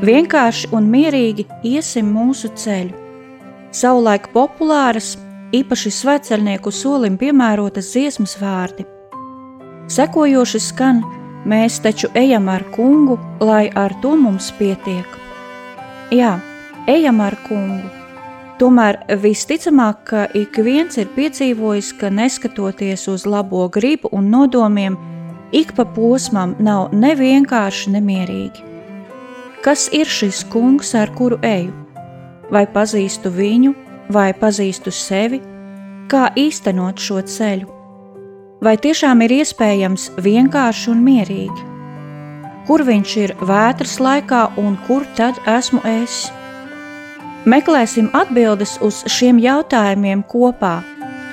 Vienkārši un mierīgi iesim mūsu ceļu. Savulaik populāras, īpaši sveceļnieku solim piemērotas dziesmas vārdi. Sekojoši skan, mēs taču ejam ar kungu, lai ar to mums pietiek. Jā, ejam ar kungu. Tomēr visticamāk, ka ik viens ir piedzīvojis, ka neskatoties uz labo gribu un nodomiem, ik pa posmam nav nevienkārši nemierīgi. Kas ir šis kungs, ar kuru eju? Vai pazīstu viņu, vai pazīstu sevi? Kā īstenot šo ceļu? Vai tiešām ir iespējams vienkārši un mierīgi? Kur viņš ir vētras laikā un kur tad esmu es? Meklēsim atbildes uz šiem jautājumiem kopā,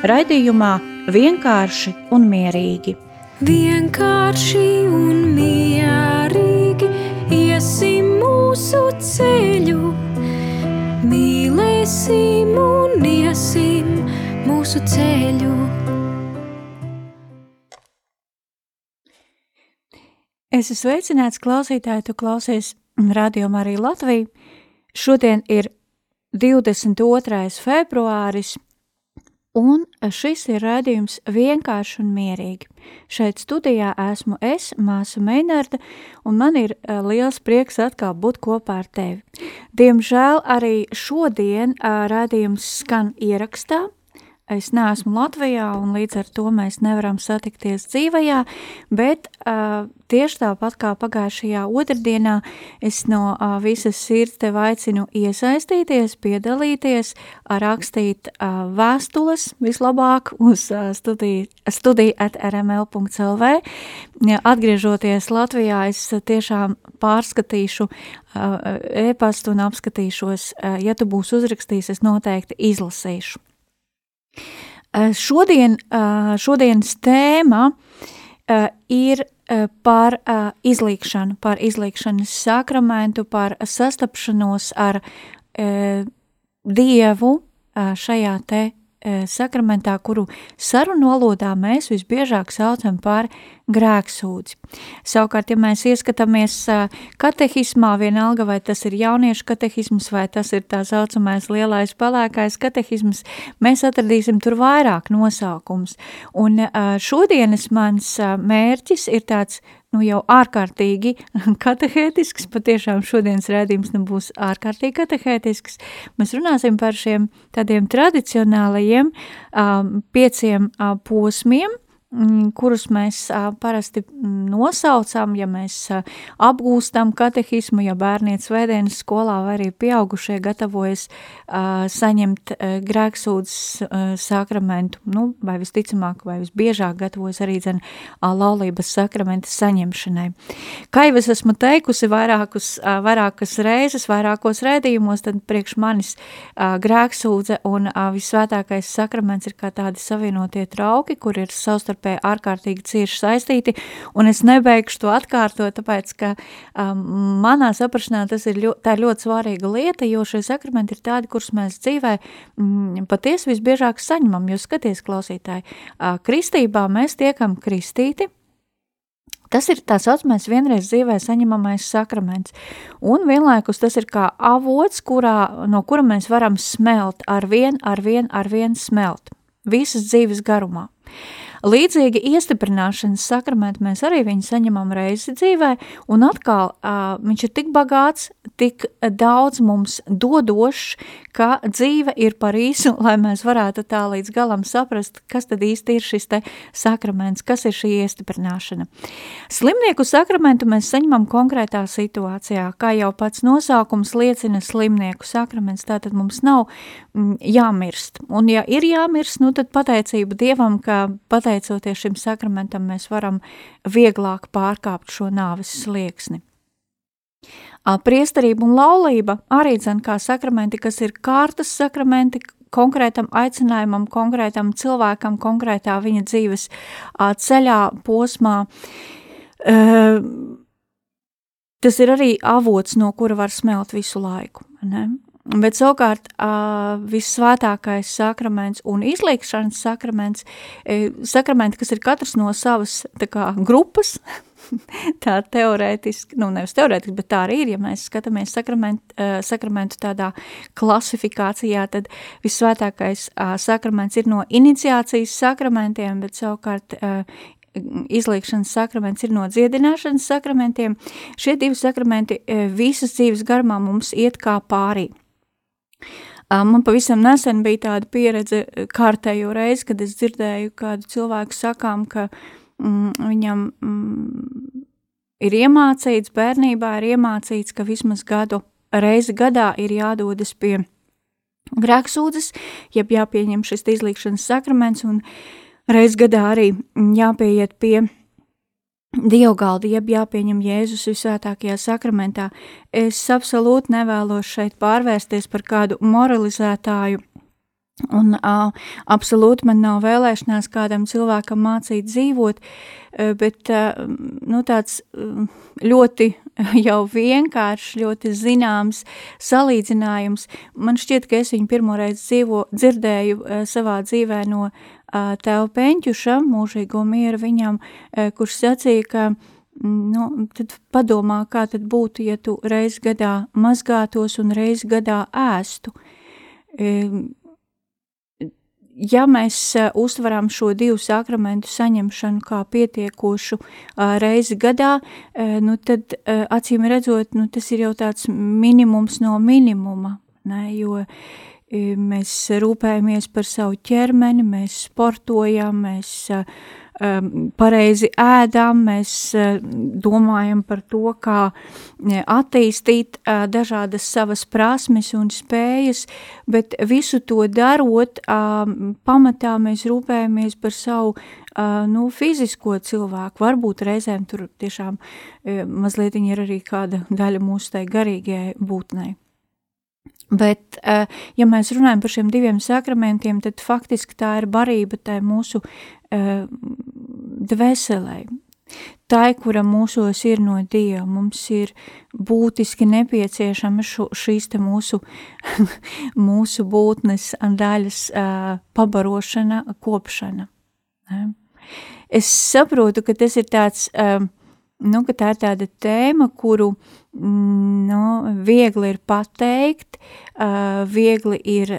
raidījumā vienkārši un mierīgi. Vienkārši un mierīgi mūsu ceļu, mīlēsim un iesim mūsu ceļu. Es esmu sveicināts klausītāji, tu klausies Radio Marija Latvija. Šodien ir 22. februāris, Un šis ir raidījums vienkārši un mierīgi. Šeit studijā esmu es, māsa Meinarda, un man ir uh, liels prieks atkal būt kopā ar tevi. Diemžēl arī šodien uh, raidījums skan ierakstā, es neesmu Latvijā, un līdz ar to mēs nevaram satikties dzīvajā, bet uh, tieši tāpat kā pagājušajā otrdienā, es no uh, visas sirds tev aicinu iesaistīties, piedalīties, rakstīt uh, vēstules vislabāk uz uh, studiju, studiju at rml.lv. Atgriežoties Latvijā, es tiešām pārskatīšu uh, e-pastu un apskatīšos, uh, ja tu būsi uzrakstījis, es noteikti izlasīšu. Eh, šodien, eh, šodienas tēma eh, ir par izlīkšanu, par izlīkšanas sakramentu, par sastapšanos ar Dievu šajā te sakramentā, kuru sarunu valodā mēs visbiežāk saucam par grēksūdzi. Savukārt, ja mēs ieskatāmies katehismā, vienalga vai tas ir jauniešu katehisms vai tas ir tā saucamais lielais palēkais katehisms, mēs atradīsim tur vairāk nosaukums. Un šodienas mans mērķis ir tāds nu jau ārkārtīgi katehētisks, patiešām šodienas rēdījums nu būs ārkārtīgi katehētisks. Mēs runāsim par šiem tādiem tradicionālajiem um, pieciem uh, posmiem, kurus mēs parasti nosaucam, ja mēs apgūstam katehismu, ja bērnietis vēdienas skolā vai arī pieaugušie gatavojas saņemt grēksūdzes sakramentu, nu, vai visticamāk, vai visbiežāk gatavojas arī dzen laulības sakramenta saņemšanai. Kā jau es esmu teikusi vairākus, vairākas reizes, vairākos rēdījumos, tad priekš manis grēksūdze un visvētākais sakraments ir kā tādi savienotie trauki, kur ir savstarpēji ārkārtīgi cieši saistīti, un es nebeigšu to atkārtot, tāpēc, ka um, manā saprašanā tas ir ļoti, tā ļoti svarīga lieta, jo šie sakramenti ir tādi, kurus mēs dzīvē mm, patiesi visbiežāk saņemam, jo skaties, klausītāji, uh, kristībā mēs tiekam kristīti, Tas ir tā saucamais vienreiz dzīvē saņemamais sakraments, un vienlaikus tas ir kā avots, kurā, no kura mēs varam smelt ar vien, ar vien, ar vien smelt, visas dzīves garumā. Līdzīgi iestiprināšanas sakramentu mēs arī viņu saņemam reizi dzīvē, un atkal uh, viņš ir tik bagāts, tik daudz mums dodošs, ka dzīve ir par īsu, lai mēs varētu tā līdz galam saprast, kas tad īsti ir šis te sakraments, kas ir šī iestiprināšana. Slimnieku sakramentu mēs saņemam konkrētā situācijā, kā jau pats nosaukums liecina slimnieku sakraments, tātad mums nav mm, jāmirst, un ja ir jāmirst, nu tad pateicība Dievam, ka pateicoties šim sakramentam mēs varam vieglāk pārkāpt šo nāves slieksni. Priesterība un laulība arī dzen kā sakramenti, kas ir kārtas sakramenti, konkrētam aicinājumam, konkrētam cilvēkam, konkrētā viņa dzīves ceļā, posmā. Tas ir arī avots, no kura var smelt visu laiku. Ne? Bet savukārt vissvētākais sakraments un izliekšanas sakraments, sakramenti, kas ir katrs no savas kā, grupas, tā teorētiski, nu nevis teorētiski, bet tā arī ir, ja mēs skatāmies sakrament, sakramentu tādā klasifikācijā, tad visvētākais sakraments ir no iniciācijas sakramentiem, bet savukārt izliekšanas sakraments ir no dziedināšanas sakramentiem. Šie divi sakramenti visas dzīves garumā mums iet kā pārī. Man pavisam nesen bija tāda pieredze kārtējo reizi, kad es dzirdēju kādu cilvēku sakām, ka mm, viņam mm, ir iemācīts, bērnībā ir iemācīts, ka vismaz gadu reizi gadā ir jādodas pie grēksūdzes, jeb jāpieņem šis izlīkšanas sakraments, un reiz gadā arī jāpieiet pie dievgaldi, jeb jāpieņem Jēzus visvētākajā sakramentā. Es absolūti nevēlos šeit pārvērsties par kādu moralizētāju, un uh, absolūti man nav vēlēšanās kādam cilvēkam mācīt dzīvot, bet uh, nu, tāds ļoti jau vienkāršs, ļoti zināms salīdzinājums. Man šķiet, ka es viņu pirmoreiz dzīvo, dzirdēju uh, savā dzīvē no uh, tēva Peņķuša, mūžīgo mieru viņam, kurš sacīja, ka nu, tad padomā, kā tad būtu, ja tu reiz gadā mazgātos un reiz gadā ēstu. Ja mēs uztveram šo divu sakramentu saņemšanu kā pietiekošu reizi gadā, nu tad acīm redzot, nu tas ir jau tāds minimums no minimuma, ne, jo uh, mēs rūpējamies par savu ķermeni, mēs sportojam, mēs pareizi ēdam, mēs domājam par to, kā attīstīt dažādas savas prasmes un spējas, bet visu to darot, pamatā mēs rūpējamies par savu nu, fizisko cilvēku. Varbūt reizēm tur tiešām mazliet ir arī kāda daļa mūsu tai garīgajai būtnei. Bet, eh, ja mēs runājam par šiem diviem sakramentiem, tad faktiski tā ir barība tai mūsu uh, dvēselē. Tā, kura mūsos ir no Dieva, mums ir būtiski nepieciešama šo, šīs mūsu, mūsu būtnes daļas uh, pabarošana, kopšana. Es saprotu, ka tas ir tāds, uh, nu, ka tā ir tāda tēma, kuru uh, nu, viegli ir pateikt, viegli ir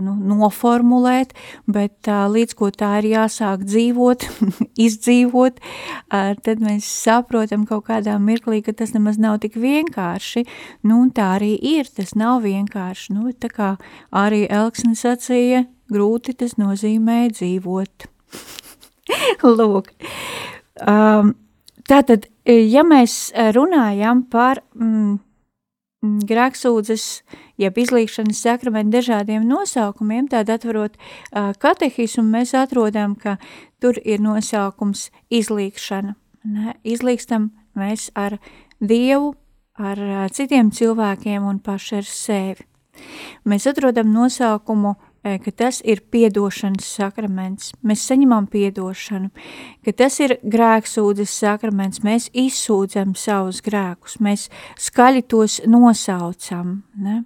nu, noformulēt, bet līdz ko tā ir jāsāk dzīvot, izdzīvot, tad mēs saprotam kaut kādā mirklī, ka tas nemaz nav tik vienkārši, nu, un tā arī ir, tas nav vienkārši, nu, tā kā arī Elksni sacīja, grūti tas nozīmē dzīvot. Lūk, um, Tātad, e, ja mēs e, runājam par mm, grēksūdzes, jeb izlīkšanas sakramentu dažādiem nosaukumiem, tad atverot uh, katehismu, mēs atrodam, ka tur ir nosaukums izlīkšana. Ne? Izlīkstam mēs ar Dievu, ar uh, citiem cilvēkiem un paši ar sevi. Mēs atrodam nosaukumu ka tas ir piedošanas sakraments, mēs saņemam piedošanu, ka tas ir grēksūdzes sakraments, mēs izsūdzam savus grēkus, mēs skaļi tos nosaucam, ne?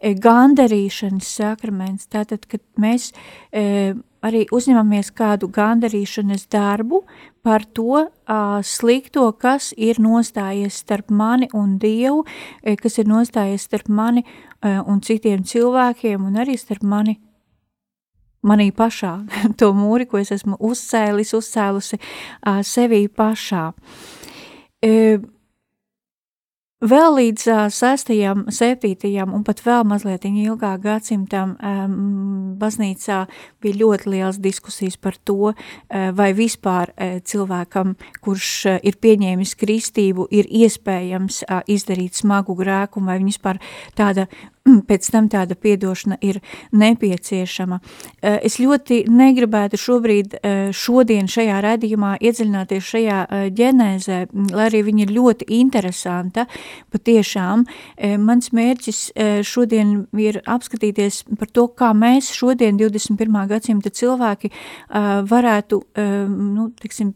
gandarīšanas sakraments, tātad, kad mēs e, arī uzņemamies kādu gandarīšanas darbu par to a, slikto, kas ir nostājies starp mani un Dievu, e, kas ir nostājies starp mani e, un citiem cilvēkiem un arī starp mani manī pašā, to mūri, ko es esmu uzcēlis, uzcēlusi uh, sevī pašā. Vēl līdz uh, 6., 7. un pat vēl mazliet ilgāk gadsimtam baznīcā bija ļoti liels diskusijas par to, vai vispār cilvēkam, kurš ir pieņēmis kristību, ir iespējams izdarīt smagu grēku, vai viņa vispār tāda pēc tam tāda piedošana ir nepieciešama. Eh, es ļoti negribētu šobrīd, eh, šodien šajā redījumā iedziļināties šajā eh, ģenēzē, lai arī viņa ir ļoti interesanta, patiešām. Mans mērķis šodien ir apskatīties par to, kā mēs šodien 21. gadsimta cilvēki varētu, nu, tiksim,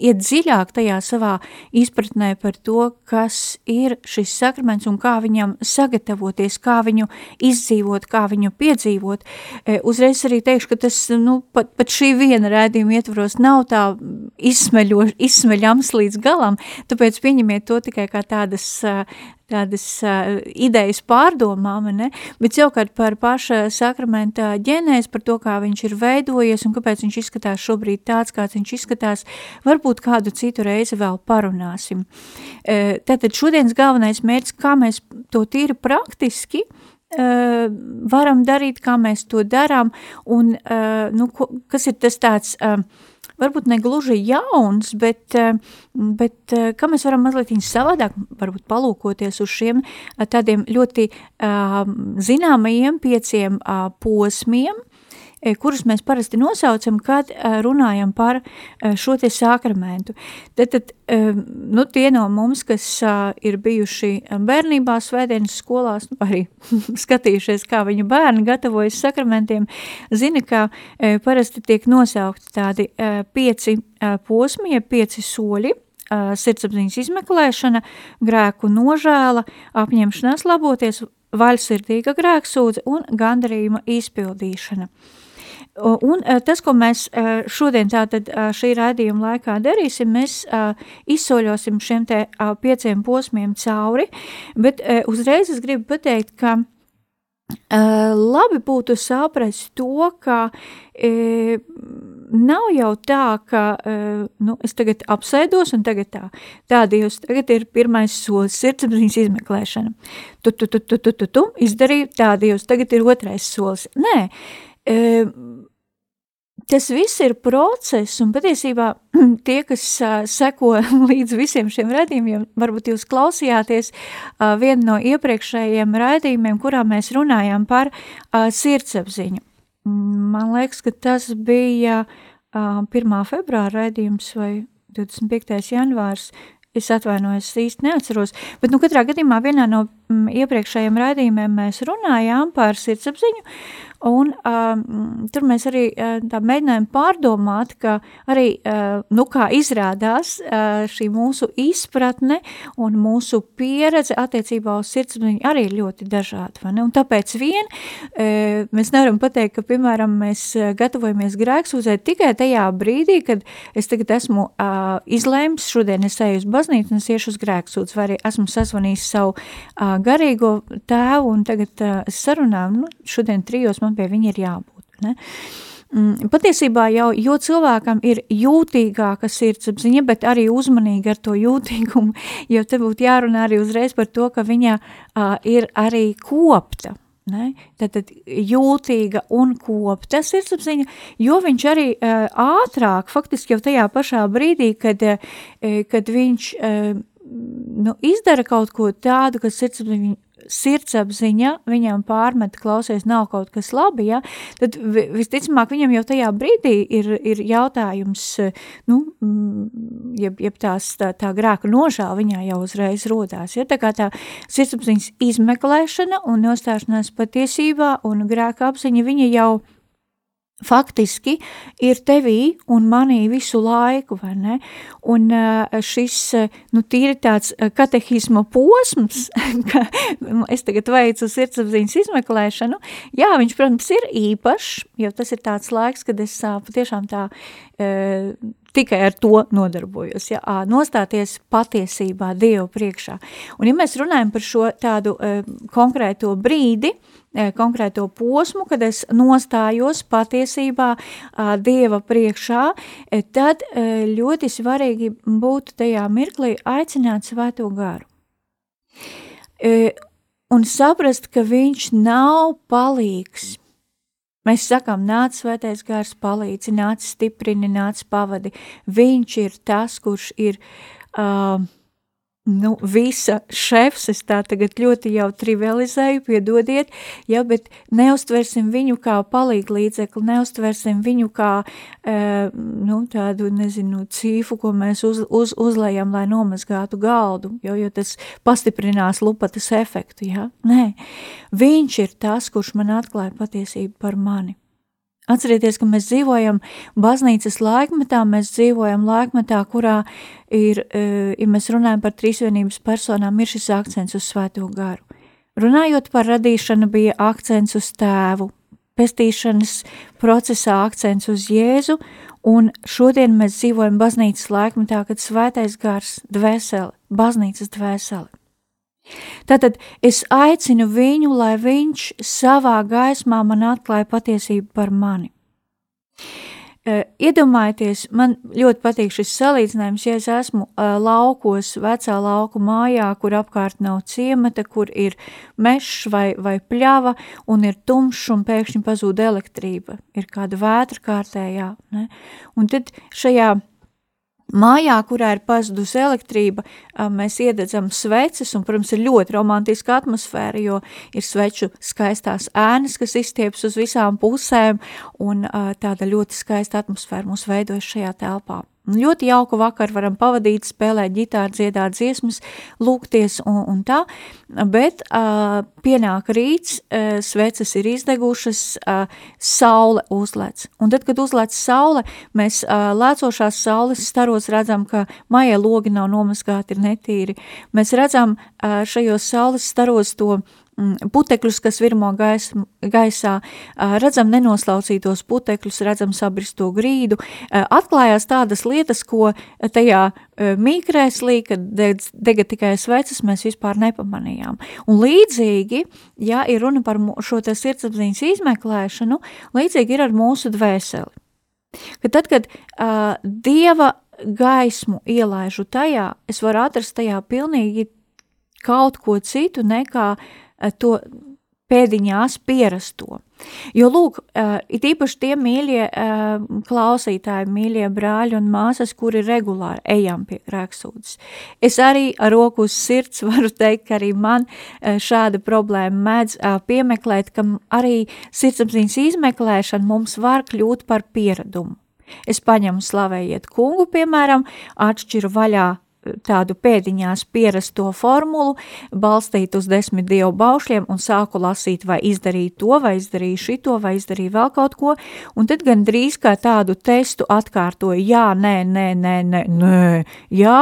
iet dziļāk tajā savā izpratnē par to, kas ir šis sakraments un kā viņam sagatavoties, kā viņu izdzīvot, kā viņu piedzīvot. E, uzreiz arī teikšu, ka tas nu, pat, pat šī viena rēdījuma ietvaros nav tā izsmeļams līdz galam, tāpēc pieņemiet to tikai kā tādas, tādas idejas pārdomām, ne? bet savukārt par paša sakramenta ģenēs, par to, kā viņš ir veidojies un kāpēc viņš izskatās šobrīd tāds, kāds viņš izskatās, varbūt kādu citu reizi vēl parunāsim. Tātad šodienas galvenais mērķis, kā mēs to tīri praktiski uh, uh, varam darīt, kā mēs to darām, un uh, nu, ko, kas ir tas tāds, uh, varbūt ne gluži jauns, bet, uh, bet uh, kā mēs varam mazliet savādāk, varbūt palūkoties uz šiem uh, tādiem ļoti zināmajiem pieciem posmiem, kurus mēs parasti nosaucam, kad e, runājam par e, šo te sakramentu. Tad, tad nu, tie no mums, kas ir bijuši bērnībā svētdienas skolās, nu, arī skatījušies, kā viņu bērni gatavojas sakramentiem, zina, ka parasti tiek nosaukti tādi pieci posmi, pieci soļi, sirdsapziņas izmeklēšana, grēku nožēla, apņemšanās laboties, vaļsirdīga grēksūdze un gandarījuma izpildīšana. Un tas, ko mēs šodien tātad šī raidījuma laikā darīsim, mēs izsoļosim šiem te pieciem posmiem cauri, bet uzreiz es gribu pateikt, ka labi būtu saprast to, ka nav jau tā, ka nu, es tagad apsēdos un tagad tā. Tā Dievs, tagad ir pirmais solis sirdsapziņas izmeklēšana. Tu, tu, tu, tu, tu, tu, tu izdarīji, tā Dievs, tagad ir otrais solis. Nē, tas viss ir process, un patiesībā tie, kas uh, seko līdz visiem šiem raidījumiem, varbūt jūs klausījāties uh, vienu no iepriekšējiem raidījumiem, kurā mēs runājām par uh, sirdsapziņu. Man liekas, ka tas bija uh, 1. februāra raidījums vai 25. janvārs, es atvainojos, īsti neatceros, bet nu katrā gadījumā vienā no mm, iepriekšējiem raidījumiem mēs runājām par sirdsapziņu, Un um, tur mēs arī uh, mēģinājām pārdomāt, ka arī, uh, nu kā izrādās, uh, šī mūsu izpratne un mūsu pieredze attiecībā uz sirdsapziņu arī ir ļoti dažāda, tāpēc vien uh, mēs nevaram pateikt, ka, piemēram, mēs gatavojamies grēksūdzēt tikai tajā brīdī, kad es tagad esmu uh, izlēms, šodien es eju uz baznīcu un es iešu uz grēksūdz, vai arī esmu sazvanījis savu uh, garīgo tēvu un tagad uh, sarunām, nu, šodien trijos man pie viņa ir jābūt. Ne? Mm, patiesībā jau, jo cilvēkam ir jūtīgāka sirdsapziņa, bet arī uzmanīgi ar to jūtīgumu, jo te būtu jārunā arī uzreiz par to, ka viņa uh, ir arī kopta. Ne? Tātad jūtīga un kopta sirdsapziņa, jo viņš arī uh, ātrāk, faktiski jau tajā pašā brīdī, kad, uh, kad viņš uh, nu, izdara kaut ko tādu, kas sirdsapziņa sirdsapziņa viņam pārmet, klausies, nav kaut kas labi, ja, tad visticamāk viņam jau tajā brīdī ir, ir jautājums, nu, mm, jeb, jeb tās tā, tā grēka nožāla viņā jau uzreiz rodās, ja, tā kā tā sirdsapziņas izmeklēšana un nostāšanās patiesībā un grēka apziņa viņa jau faktiski ir tevī un manī visu laiku, vai ne? Un šis, nu, tīri tāds katehisma posms, ka es tagad veicu sirdsapziņas izmeklēšanu, jā, viņš, protams, ir īpašs, jo tas ir tāds laiks, kad es patiešām tā tikai ar to nodarbojos, ja, nostāties patiesībā Dievu priekšā. Un ja mēs runājam par šo tādu konkrēto brīdi, E, konkrēto posmu, kad es nostājos patiesībā Dieva priekšā, e, tad e, ļoti svarīgi būtu tajā mirklī aicināt svēto garu. Un saprast, ka viņš nav palīgs. Mēs sakām, nāc svētais gars palīdzi, nāc stiprini, nāc pavadi. Viņš ir tas, kurš ir uh, nu, visa šefs, es tā tagad ļoti jau trivializēju, piedodiet, ja, bet neustversim viņu kā palīgu līdzekli, neustversim viņu kā, e, nu, tādu, nezinu, cīfu, ko mēs uz, uz, uzlējam, lai nomazgātu galdu, jo, jo tas pastiprinās lupatas efektu, ja, nē, viņš ir tas, kurš man atklāja patiesību par mani. Atcerieties, ka mēs dzīvojam baznīcas laikmetā, mēs dzīvojam laikmetā, kurā ir, e, ja mēs runājam par trīsvienības personām, ir šis akcents uz svēto garu. Runājot par radīšanu, bija akcents uz tēvu, pestīšanas procesā akcents uz Jēzu, un šodien mēs dzīvojam baznīcas laikmetā, kad svētais gars dvēseli, baznīcas dvēseli. Tātad es aicinu viņu, lai viņš savā gaismā man atklāja patiesību par mani. Iedomājieties, man ļoti patīk šis salīdzinājums, ja es esmu laukos, vecā lauku mājā, kur apkārt nav ciemata, kur ir mešs vai, vai pļava un ir tumšs un pēkšņi pazūd elektrība, ir kāda vētra kārtējā. Ne? Un tad šajā Mājā, kurā ir pazudusi elektrība, mēs iededzam sveces, un, protams, ir ļoti romantiska atmosfēra, jo ir sveču skaistās ēnas, kas izstieps uz visām pusēm, un tāda ļoti skaista atmosfēra mūs veidojas šajā telpā. Ļoti jauku vakaru varam pavadīt, spēlēt ģitāru, dziedāt dziesmas, lūgties un, un tā, bet uh, pienāk rīts, uh, sveces ir izdegušas, uh, saule uzlec. Un tad, kad uzlec saule, mēs uh, lēcošās saules staros redzam, ka maija logi nav nomazgāti, ir netīri. Mēs redzam uh, šajos saules staros to uh, putekļus, kas virmo gais, gaisā, redzam nenoslaucītos putekļus, redzam sabristo grīdu, atklājās tādas lietas, ko tajā mīkrēslī, kad dega tikai sveces, mēs vispār nepamanījām. Un līdzīgi, ja ir runa par šo te sirdsapziņas izmeklēšanu, līdzīgi ir ar mūsu dvēseli. Ka tad, kad uh, Dieva gaismu ielaižu tajā, es varu atrast tajā pilnīgi kaut ko citu nekā to pēdiņās pierasto. Jo, lūk, uh, it īpaši tie mīļie uh, klausītāji, mīļie brāļi un māsas, kuri regulāri ejam pie grēksūdzes. Es arī ar roku uz sirds varu teikt, ka arī man šāda problēma mēdz piemeklēt, ka arī sirdsapziņas izmeklēšana mums var kļūt par pieradumu. Es paņemu slavējiet kungu, piemēram, atšķiru vaļā tādu pēdiņās pierasto formulu, balstīt uz desmit dievu baušļiem un sāku lasīt, vai izdarīju to, vai izdarīju šito, vai izdarīju vēl kaut ko, un tad gan drīz kā tādu testu atkārtoju, jā, nē, nē, nē, nē, nē, jā,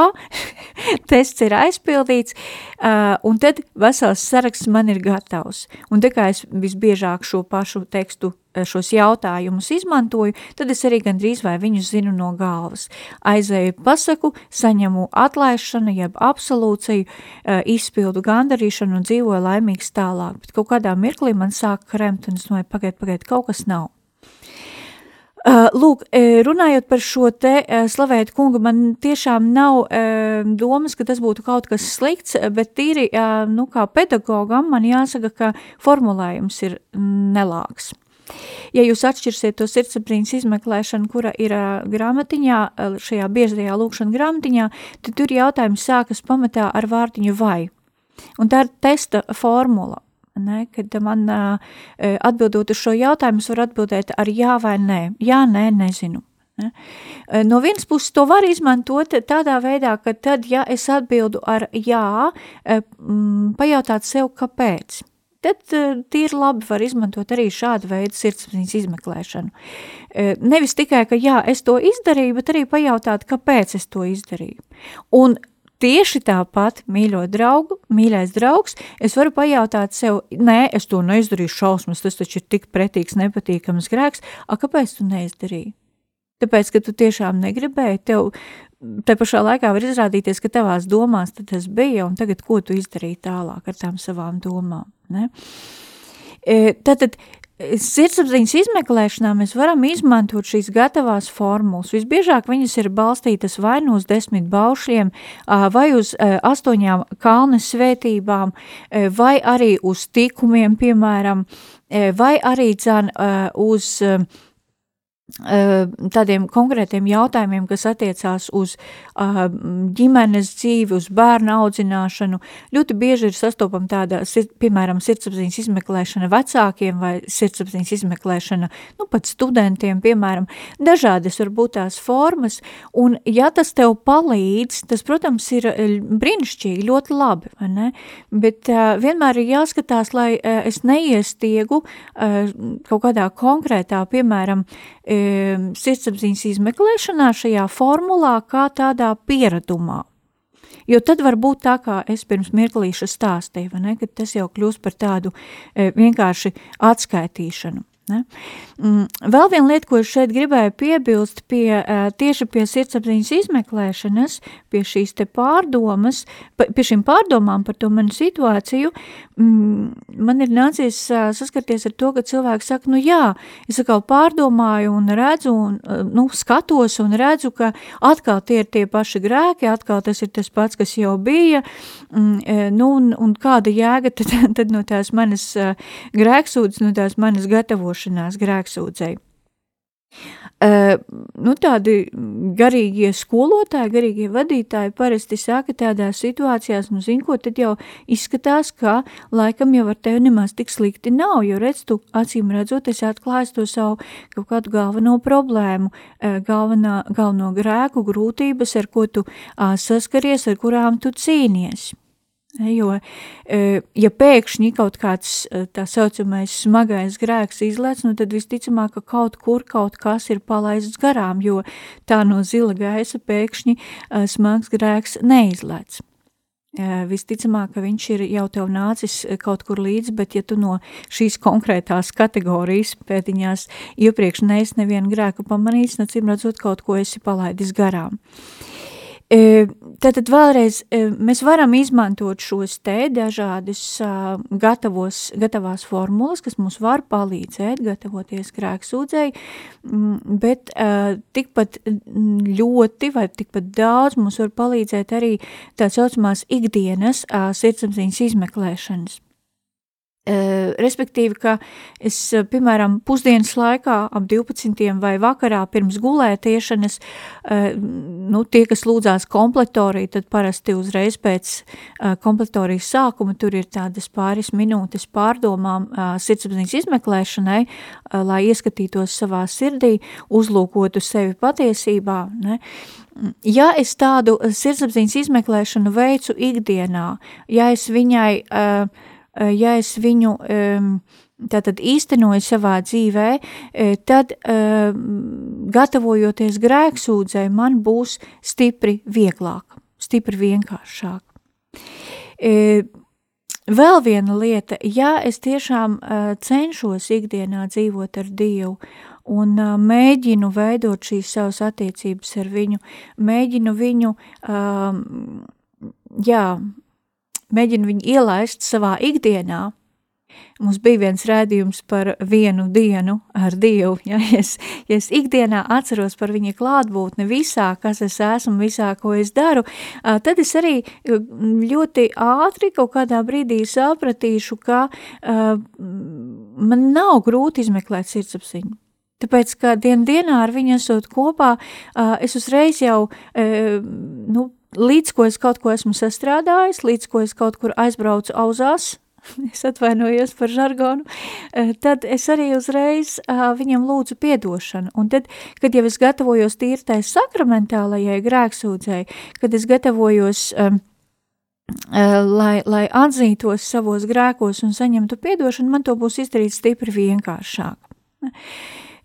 tests ir aizpildīts, uh, un tad vesels saraksts man ir gatavs. Un tā kā es visbiežāk šo pašu tekstu šos jautājumus izmantoju, tad es arī gandrīz vai viņus zinu no galvas. Aizēju pasaku, saņemu atlaišanu, jeb absolūciju, eh, izpildu gandarīšanu un dzīvoju laimīgs tālāk, bet kaut kādā mirklī man sāk kremt un es domāju, pagaid, pagaid, kaut kas nav. Uh, lūk, runājot par šo te slavēt kungu, man tiešām nav domas, ka tas būtu kaut kas slikts, bet tīri, nu, kā pedagogam man jāsaka, ka formulējums ir nelāks. Ja jūs atšķirsiet to sirdsapziņas izmeklēšanu, kura ir grāmatiņā, šajā biezajā lūkšana grāmatiņā, tad tur jautājums sākas pamatā ar vārtiņu vai. Un tā ir testa formula. Ne, kad man atbildot uz šo jautājumu, var atbildēt ar jā vai nē. Jā, nē, nezinu. Ne? No vienas puses to var izmantot tādā veidā, ka tad, ja es atbildu ar jā, pajautāt sev, kāpēc tad uh, tīri labi var izmantot arī šādu veidu sirdsapziņas izmeklēšanu. Uh, nevis tikai, ka jā, es to izdarīju, bet arī pajautāt, kāpēc es to izdarīju. Un Tieši tāpat, mīļo draugu, mīļais draugs, es varu pajautāt sev, nē, es to neizdarīju šausmas, tas taču ir tik pretīgs, nepatīkams grēks, a, kāpēc tu neizdarīji? Tāpēc, ka tu tiešām negribēji, tev te pašā laikā var izrādīties, ka tavās domās tas bija, un tagad ko tu izdarīji tālāk ar tām savām domām. Ne? E, tātad, Sirdsapziņas izmeklēšanā mēs varam izmantot šīs gatavās formulas. Visbiežāk viņas ir balstītas vai nu uz desmit baušļiem, vai uz astoņām kalnes svētībām, vai arī uz tikumiem, piemēram, vai arī dzan uz tādiem konkrētiem jautājumiem, kas attiecās uz ģimenes dzīvi, uz bērnu audzināšanu. Ļoti bieži ir sastopama tāda, piemēram, sirdsapziņas izmeklēšana vecākiem vai sirdsapziņas izmeklēšana, nu, pat studentiem, piemēram, dažādas var būt tās formas, un ja tas tev palīdz, tas, protams, ir brīnišķīgi, ļoti labi, vai ne? Bet vienmēr ir jāskatās, lai es neiestiegu kaut kādā konkrētā, piemēram, sirdsapziņas izmeklēšanā šajā formulā kā tādā pieredumā. Jo tad var būt tā, kā es pirms mirklīša stāstīju, ne, kad tas jau kļūst par tādu e, vienkārši atskaitīšanu. Ne? Mm, vēl viena lieta, ko es šeit gribēju piebilst pie, tieši pie sirdsapziņas izmeklēšanas, pie šīs te pārdomas, pie šīm pārdomām par to manu situāciju, mm, man ir nācies saskarties ar to, ka cilvēks saka, nu jā, es atkal pārdomāju un redzu, un, nu, skatos un redzu, ka atkal tie ir tie paši grēki, atkal tas ir tas pats, kas jau bija, mm, nu, un, un kāda jēga tad, tad no tās manas grēksūdas, no tās manas gatavošanās grēksūdzei. Uh, nu, tādi garīgie skolotāji, garīgie vadītāji parasti saka tādās situācijās, nu, zin ko, tad jau izskatās, ka laikam jau ar tevi nemaz tik slikti nav, jo redz tu, acīm redzot, es atklāju to savu kaut kādu galveno problēmu, uh, galvenā, galveno grēku, grūtības, ar ko tu uh, saskaries, ar kurām tu cīnies. Jo, e, ja pēkšņi kaut kāds e, tā saucamais smagais grēks izlēc, nu tad visticamāk, ka kaut kur kaut kas ir palaists garām, jo tā no zila gaisa pēkšņi smags grēks neizlēc. Visticamāk, ka viņš ir jau tev nācis kaut kur līdzi, bet ja tu no šīs konkrētās kategorijas pēdiņās iepriekš neesi nevienu grēku pamanīts, nu, cim redzot, kaut ko esi palaidis garām. Uh, Tātad vēlreiz mēs varam izmantot šos te dažādas gatavos, gatavās formulas, kas mums var palīdzēt gatavoties grēksūdzēji, bet tikpat ļoti vai tikpat daudz mums var palīdzēt arī tā saucamās ikdienas sirdsapziņas izmeklēšanas. Uh, respektīvi, ka es, piemēram, pusdienas laikā ap 12. vai vakarā pirms gulētiešanas, uh, nu, tie, kas lūdzās kompletoriju, tad parasti uzreiz pēc kompletorijas sākuma tur ir tādas pāris minūtes pārdomām sirdsapziņas izmeklēšanai, lai ieskatītos savā sirdī, uzlūkotu sevi patiesībā, ne? Ja es tādu sirdsapziņas izmeklēšanu veicu ikdienā, ja es viņai uh, Eh, ja es viņu tātad īstenoju savā dzīvē, eh, tad gatavojoties grēksūdzei, man būs stipri vieglāk, stipri vienkāršāk. Eh, vēl viena lieta, ja es tiešām cenšos ikdienā dzīvot ar Dievu un mēģinu veidot šīs savas attiecības ar viņu, mēģinu viņu, jā, mēģinu viņu ielaist savā ikdienā. Mums bija viens rēdījums par vienu dienu ar Dievu. Ja, es, ja es ikdienā atceros par viņa klātbūtni visā, kas es esmu, visā, ko es daru, tad es arī ļoti ātri kaut kādā brīdī sapratīšu, ka uh, man nav grūti izmeklēt sirdsapziņu. Tāpēc, ka dien dienā ar viņu esot kopā, uh, es uzreiz jau, uh, nu, līdz ko es kaut ko esmu sastrādājis, līdz ko es kaut kur aizbraucu auzās, es atvainojos par žargonu, eh, tad es arī uzreiz uh, viņam lūdzu piedošanu. Un tad, kad jau es gatavojos tīrtai sakramentālajai grēksūdzei, kad es gatavojos, um, lai, lai atzītos savos grēkos un saņemtu piedošanu, man to būs izdarīt stipri vienkāršāk.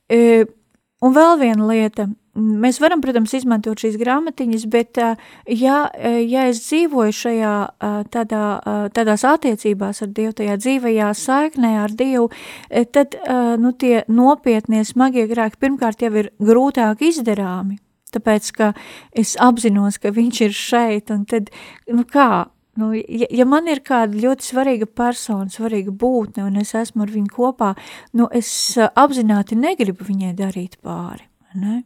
Uh, un vēl viena lieta – Mēs varam, protams, izmantot šīs grāmatiņas, bet ja, ja es dzīvoju šajā tādā, tādās attiecībās ar Dievu, tajā dzīvajā saiknē ar Dievu, tad nu, tie nopietnie smagie grēki pirmkārt jau ir grūtāk izdarāmi, tāpēc, ka es apzinos, ka viņš ir šeit, un tad, nu kā, Nu, ja, ja man ir kāda ļoti svarīga persona, svarīga būtne, un es esmu ar viņu kopā, nu, es apzināti negribu viņai darīt pāri, ne?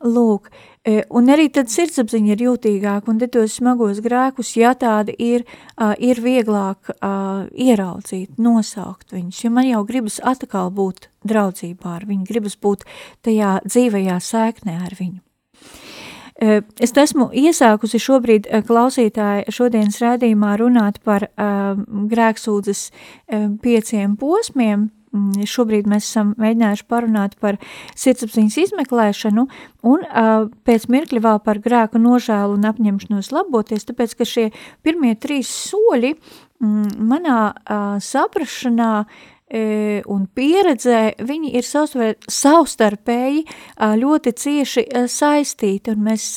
Lūk, e, un arī tad sirdsapziņa ir jūtīgāka, un te tos smagos grēkus, ja tādi ir, ir vieglāk ieraudzīt, nosaukt viņus, jo man jau gribas atkal būt draudzībā ar viņu, gribas būt tajā dzīvajā sēknē ar viņu. E, es esmu iesākusi šobrīd klausītāji šodienas rādījumā runāt par grēksūdzes pieciem posmiem, šobrīd mēs esam mēģinājuši parunāt par sirdsapziņas izmeklēšanu un uh, pēc mirkļa vēl par grēku nožēlu un apņemšanos laboties, tāpēc, ka šie pirmie trīs soļi mm, manā uh, saprašanā e, un pieredzē, viņi ir savstarpēji ļoti cieši saistīti, un mēs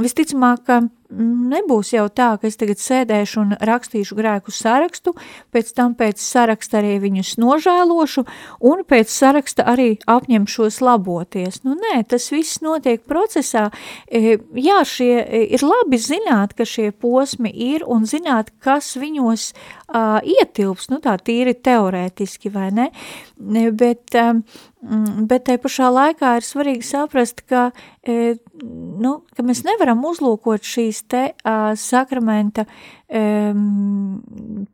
visticamāk, ka nebūs jau tā, ka es tagad sēdēšu un rakstīšu grēku sarakstu, pēc tam pēc saraksta arī viņus nožēlošu un pēc saraksta arī apņemšos laboties. Nu nē, tas viss notiek procesā. E, jā, šie e, ir labi zināt, ka šie posmi ir un zināt, kas viņos uh, ietilps, nu tā tīri teorētiski, vai ne? Bet, um, bet te pašā laikā ir svarīgi saprast, ka, e, nu, ka mēs nevaram uzlūkot šīs te uh, sakramenta um,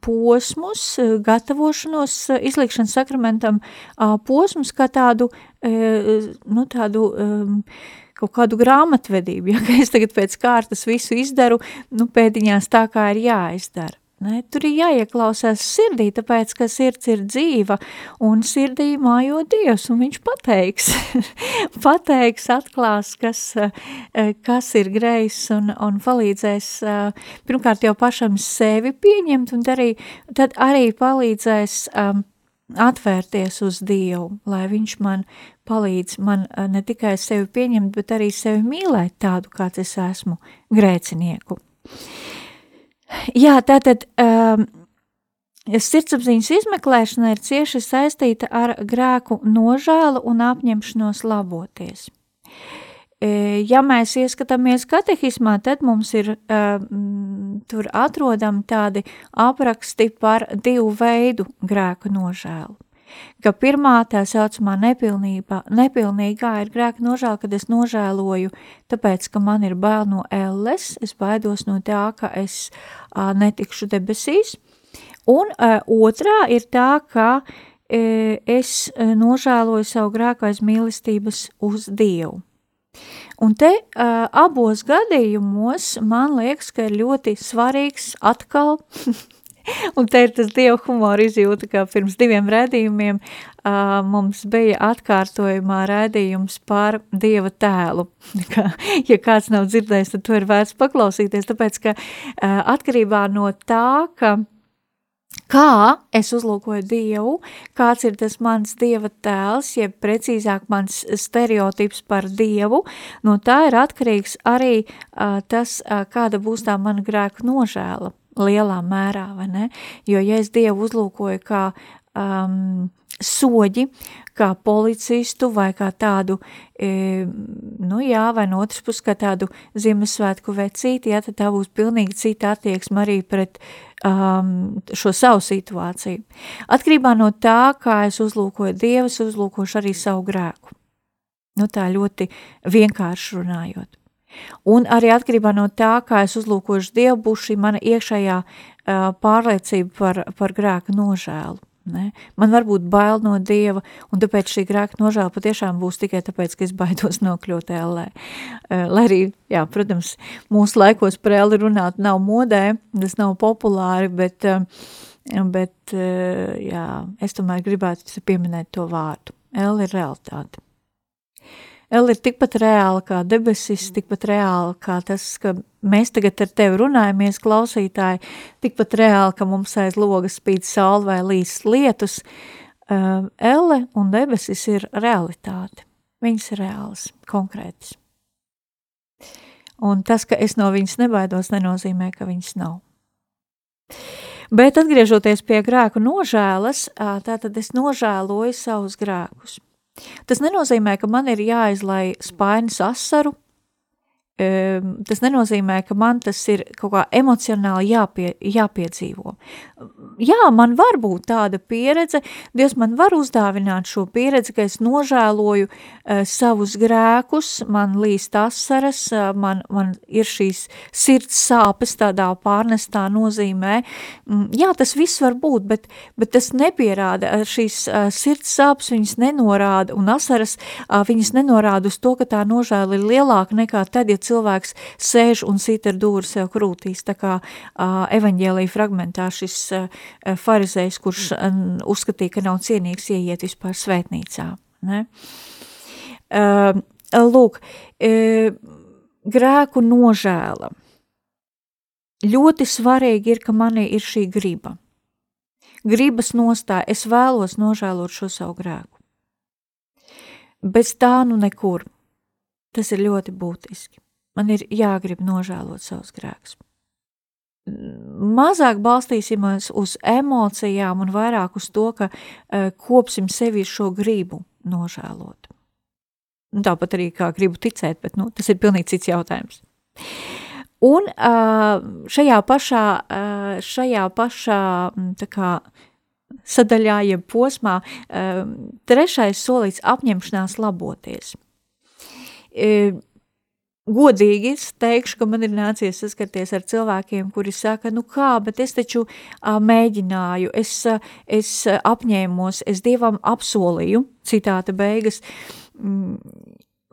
posmus, gatavošanos izlikšanas sakramentam uh, posmus kā tādu, uh, nu tādu um, kaut kādu grāmatvedību, ja es tagad pēc kārtas visu izdaru, nu pēdiņās tā kā ir jāizdara. Ne? Tur ir jāieklausās sirdī, tāpēc, ka sirds ir dzīva, un sirdī mājo Dievs, un viņš pateiks, pateiks, atklās, kas, eh, kas ir grejs, un, un palīdzēs eh, pirmkārt jau pašam sevi pieņemt, un arī, tad arī palīdzēs um, atvērties uz Dievu, lai viņš man palīdz man ne tikai sevi pieņemt, bet arī sevi mīlēt tādu, kāds es esmu, grēcinieku. Jā, tātad um, sirdsapziņas izmeklēšana ir cieši saistīta ar grēku nožēlu un apņemšanos laboties. E, ja mēs ieskatāmies katehismā, tad mums ir uh, tur atrodami tādi apraksti par divu veidu grēku nožēlu ka pirmā tā saucamā nepilnība, nepilnīgā ir grēka nožēla, kad es nožēloju, tāpēc, ka man ir bail no elles, es baidos no tā, ka es a, netikšu debesīs, un a, otrā ir tā, ka e, es nožēloju savu grēku aiz mīlestības uz Dievu. Un te uh, abos gadījumos man liekas, ka ir ļoti svarīgs atkal Un te ir tas dieva humora izjūta, kā pirms diviem redzījumiem uh, mums bija atkārtojumā redzījums par dieva tēlu. Kā, ja kāds nav dzirdējis, tad to ir vērts paklausīties, tāpēc, ka uh, atkarībā no tā, ka kā es uzlūkoju Dievu, kāds ir tas mans Dieva tēls, jeb precīzāk mans stereotips par Dievu, no tā ir atkarīgs arī uh, tas, uh, kāda būs tā mana grēka nožēla lielā mērā, vai ne? Jo, ja es Dievu uzlūkoju kā um, soģi, kā policistu vai kā tādu, e, nu jā, vai no otras puses kā tādu Ziemassvētku vecīti, jā, tad tā būs pilnīgi cita attieksme arī pret um, šo savu situāciju. Atkarībā no tā, kā es uzlūkoju Dievu, es uzlūkošu arī savu grēku. Nu tā ļoti vienkārši runājot. Un arī atkarībā no tā, kā es uzlūkošu Dievu, būs šī mana iekšējā uh, pārliecība par, par grēka nožēlu. Ne? Man var būt bail no Dieva, un tāpēc šī grēka nožēla patiešām būs tikai tāpēc, ka es baidos nokļūt ellē. Lai arī, jā, protams, mūsu laikos par elli runāt nav modē, tas nav populāri, bet, bet jā, es tomēr gribētu pieminēt to vārdu. Elli ir realitāte. Ella ir tikpat reāla kā debesis, tikpat reāla kā tas, ka mēs tagad ar tevi runājamies, klausītāji, tikpat reāli, ka mums aiz logas spīd saule vai līs lietus. Elle un debesis ir realitāte. Viņas ir reālas, konkrētas. Un tas, ka es no viņas nebaidos, nenozīmē, ka viņas nav. Bet atgriežoties pie grēku nožēlas, tātad es nožēloju savus grēkus. Tas nenozīmē, ka man ir jāizlai spainis asaru, tas nenozīmē, ka man tas ir kaut kā emocionāli jāpie, jāpiedzīvo. Jā, man var būt tāda pieredze, Dievs man var uzdāvināt šo pieredzi, ka es nožēloju uh, savus grēkus, man līst asaras, uh, man, man ir šīs sirds sāpes tādā pārnestā nozīmē. Mm, jā, tas viss var būt, bet, bet tas nepierāda, šīs uh, sirds sāpes viņas nenorāda, un asaras uh, viņas nenorāda uz to, ka tā nožēla ir lielāka nekā tad, ja cilvēks sēž un sit ar dūru sev krūtīs, tā kā uh, evaņģēlija fragmentā šis uh, farizējs, kurš uh, uzskatīja, ka nav cienīgs ieiet vispār svētnīcā. Ne? Uh, lūk, uh, grēku nožēla. Ļoti svarīgi ir, ka manī ir šī griba. Gribas nostāja, es vēlos nožēlot šo savu grēku. Bez tā nu nekur. Tas ir ļoti būtiski. man ir jāgrib nožēlot savus grēkus. Mazāk balstīsimies uz emocijām un vairāk uz to, ka uh, kopsim sevi šo gribu nožēlot. Tāpat arī kā gribu ticēt, bet nu, tas ir pilnīgi cits jautājums. Un uh, šajā pašā, uh, šajā pašā kā, sadaļā, jeb posmā, trešais solīts apņemšanās laboties. Godīgi es teikšu, ka man ir nācies saskarties ar cilvēkiem, kuri saka, nu kā, bet es taču uh, mēģināju, es, uh, es apņēmos, es Dievam apsolīju, citāta beigas, mm,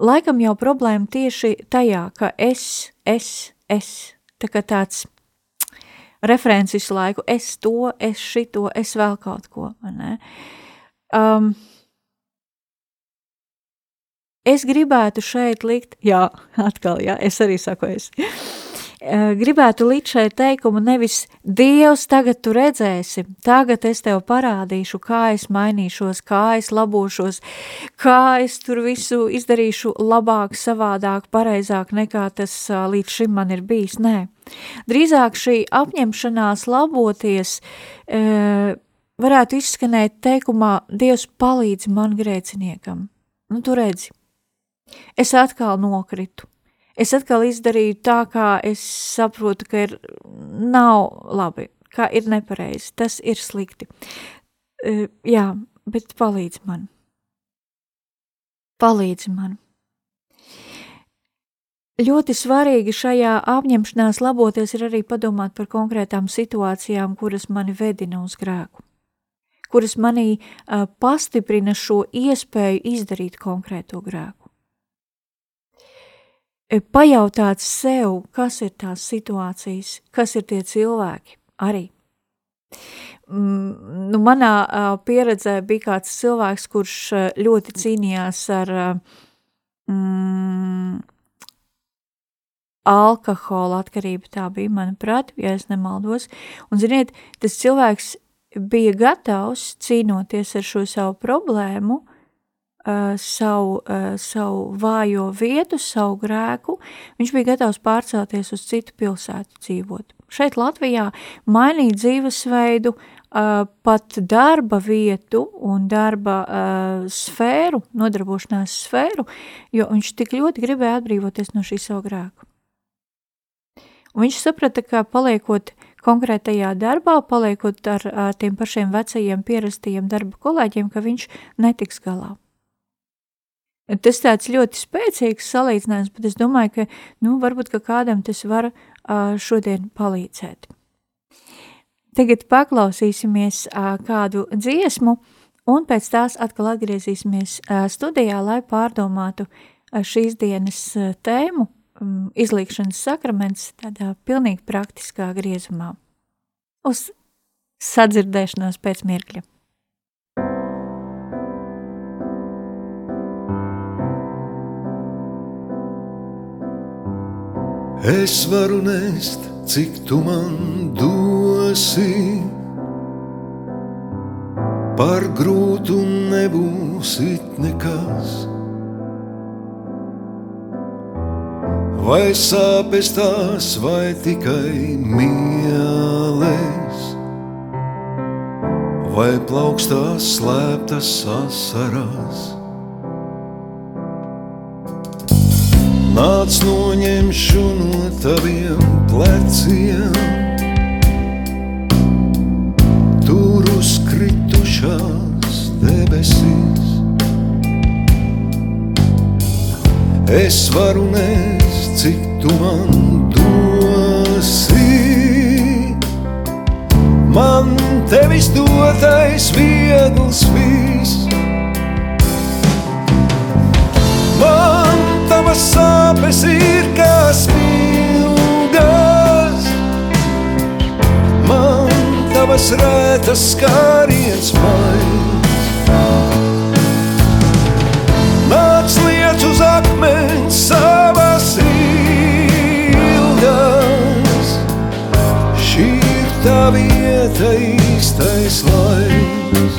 laikam jau problēma tieši tajā, ka es, es, es, tā kā tāds referents visu laiku, es to, es šito, es vēl kaut ko, ne? Um, Es gribētu šeit likt, jā, atkal, jā, es arī saku, es eh, gribētu likt šeit teikumu nevis Dievs, tagad tu redzēsi, tagad es tev parādīšu, kā es mainīšos, kā es labošos, kā es tur visu izdarīšu labāk, savādāk, pareizāk nekā tas līdz šim man ir bijis. Nē, drīzāk šī apņemšanās laboties e, varētu izskanēt teikumā Dievs palīdz man grēciniekam. Nu, tu redzi, Es atkal nokritu. Es atkal izdarīju tā, kā es saprotu, ka ir nav labi, kā ir nepareizi, tas ir slikti. Uh, jā, bet palīdz man. Palīdz man. Ļoti svarīgi šajā apņemšanās laboties ir arī padomāt par konkrētām situācijām, kuras mani vedina uz grēku, kuras manī uh, pastiprina šo iespēju izdarīt konkrēto grēku. E, pajautāt sev, kas ir tās situācijas, kas ir tie cilvēki arī. Mm, nu, manā uh, pieredzē bija kāds cilvēks, kurš uh, ļoti cīnījās ar uh, mm, alkohola atkarību, tā bija, manuprāt, ja es nemaldos. Un, ziniet, tas cilvēks bija gatavs cīnoties ar šo savu problēmu, savu, uh, savu vājo vietu, savu grēku, viņš bija gatavs pārcelties uz citu pilsētu dzīvot. Šeit Latvijā mainīt dzīvesveidu, uh, pat darba vietu un darba sfēru, nodarbošanās sfēru, jo viņš tik ļoti gribēja atbrīvoties no šī savu grēku. Un viņš saprata, ka paliekot konkrētajā darbā, paliekot ar, ar tiem pašiem vecajiem pierastajiem darba kolēģiem, ka viņš netiks galā. Tas tāds ļoti spēcīgs salīdzinājums, bet es domāju, ka, nu, varbūt, ka kādam tas var uh, šodien palīdzēt. Tagad paklausīsimies uh, kādu dziesmu, un pēc tās atkal atgriezīsimies uh, studijā, lai pārdomātu uh, šīs dienas uh, tēmu, um, izlīkšanas sakraments, tādā pilnīgi praktiskā griezumā. Uz sadzirdēšanos pēc mirkļa. Es varu nest, cik tu man dosi. Par grūtu nebūsi nekas. Vai sāpes tās, vai tikai mieles, vai plaukstās slēptas asarās. Nāc noņemšu no taviem pleciem, tur uzkritušās debesīs. Es varu nest, cik tu man dosi. Man tevis dotais viegls viss. Man tavas sāpes ir kā smilgas, man tavas rētas skāriens maigs. Nāc liec uz akmens savas ilgas, šī ir tā vieta īstais laiks.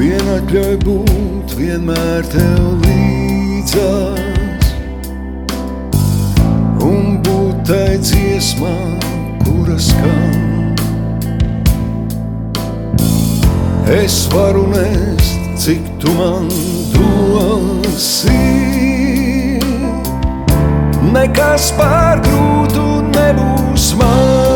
Vien atļauj būt vienmēr tev līdzās, un būt tai dziesmā, kuras skan. Es varu nest, cik tu man dosi, nekas pārgrūtu nebūs man.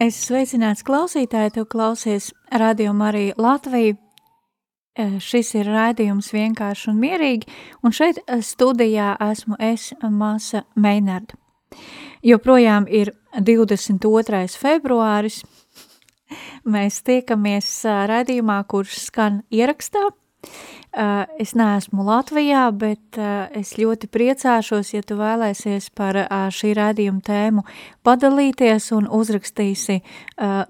Es sveicināts klausītāji, tu klausies Radio Marija Latviju. E, šis ir raidījums vienkārši un mierīgi, un šeit e, studijā esmu es, māsa Meinarda. Joprojām ir 22. februāris, mēs tiekamies e, raidījumā, kurš skan ierakstā, es neesmu Latvijā, bet eh, es ļoti priecāšos, ja tu vēlēsies par eh, šī rādījuma tēmu padalīties un uzrakstīsi,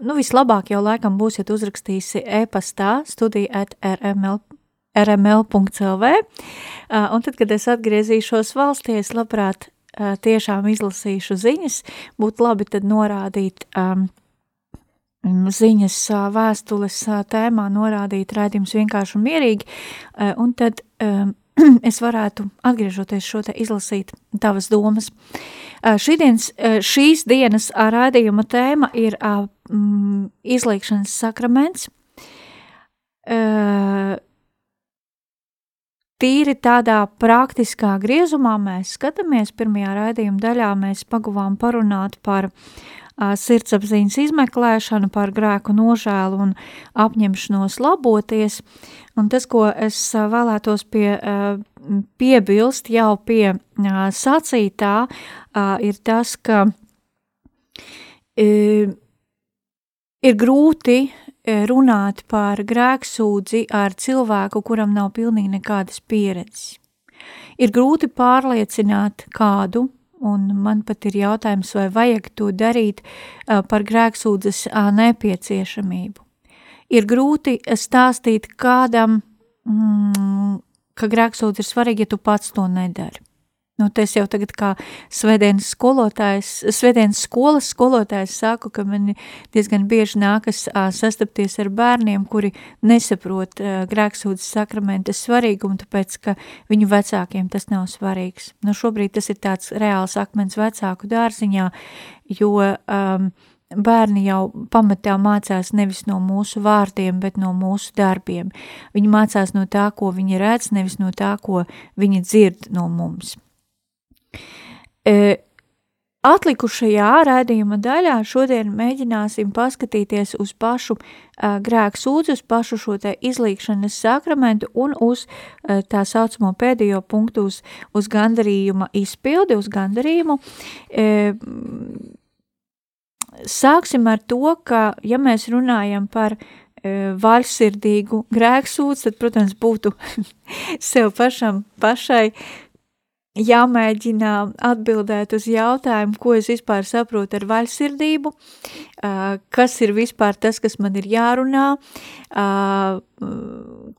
nu vislabāk jau laikam būs, ja tu uzrakstīsi e-pastā studija at rml rml.lv, un tad, kad es atgriezīšos valstī, es labprāt tiešām izlasīšu ziņas, būtu labi tad norādīt um, ziņas vēstules tēmā norādīt rādījums vienkārši un mierīgi, un tad es varētu, atgriežoties šo te, izlasīt tavas domas. Šīdienas, šīs dienas rādījuma tēma ir mm, izlīkšanas sakraments. Tīri tādā praktiskā griezumā mēs skatāmies, pirmajā raidījuma daļā mēs paguvām parunāt par uh, sirdsapziņas izmeklēšanu, par grēku nožēlu un apņemšanos laboties. Un tas, ko es vēlētos pie, piebilst jau pie sacītā, ir tas, ka ir grūti runāt par grēksūdzi ar cilvēku, kuram nav pilnīgi nekādas pieredzes. Ir grūti pārliecināt kādu Un man pat ir jautājums, vai vajag to darīt par grēksūdzes nepieciešamību. Ir grūti stāstīt kādam, mm, ka grēksūdze ir svarīga, ja tu pats to nedari. Nu, tas jau tagad kā svētdienas skolotājs, svētdienas skolas skolotājs saku, ka man diezgan bieži nākas a, sastapties ar bērniem, kuri nesaprot a, grēksūdzes sakramenta svarīgumu, tāpēc, ka viņu vecākiem tas nav svarīgs. Nu, šobrīd tas ir tāds reāls akmens vecāku dārziņā, jo um, bērni jau pamatā mācās nevis no mūsu vārdiem, bet no mūsu darbiem. Viņi mācās no tā, ko viņi redz, nevis no tā, ko viņi dzird no mums. Atlikušajā raidījuma daļā šodien mēģināsim paskatīties uz pašu uh, grēku sūdzi, uz pašu šo te izlīkšanas sakramentu un uz uh, tā saucamo pēdējo punktu uz, uz gandarījuma izpildi, uz gandarījumu. E, sāksim ar to, ka ja mēs runājam par vaļsirdīgu grēksūdzi, tad, protams, būtu sev pašam pašai jāmēģina atbildēt uz jautājumu, ko es vispār saprotu ar vaļsirdību, kas ir vispār tas, kas man ir jārunā,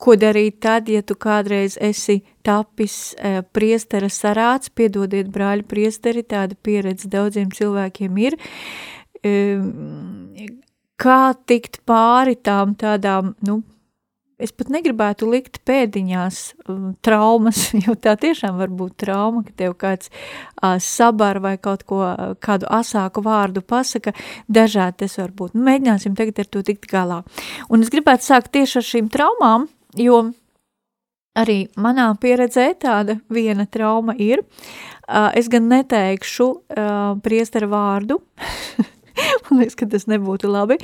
ko darīt tad, ja tu kādreiz esi tapis priestera sarāts, piedodiet brāļu priesteri, tāda pieredze daudziem cilvēkiem ir, kā tikt pāri tām tādām, nu, es pat negribētu likt pēdiņās um, traumas, jo tā tiešām var būt trauma, ka tev kāds sabar vai kaut ko, kādu asāku vārdu pasaka, dažādi tas var būt. Nu, mēģināsim tagad ar to tikt galā. Un es gribētu sākt tieši ar šīm traumām, jo arī manā pieredzē tāda viena trauma ir. Es gan neteikšu priestara vārdu, Man liekas, ka tas nebūtu labi.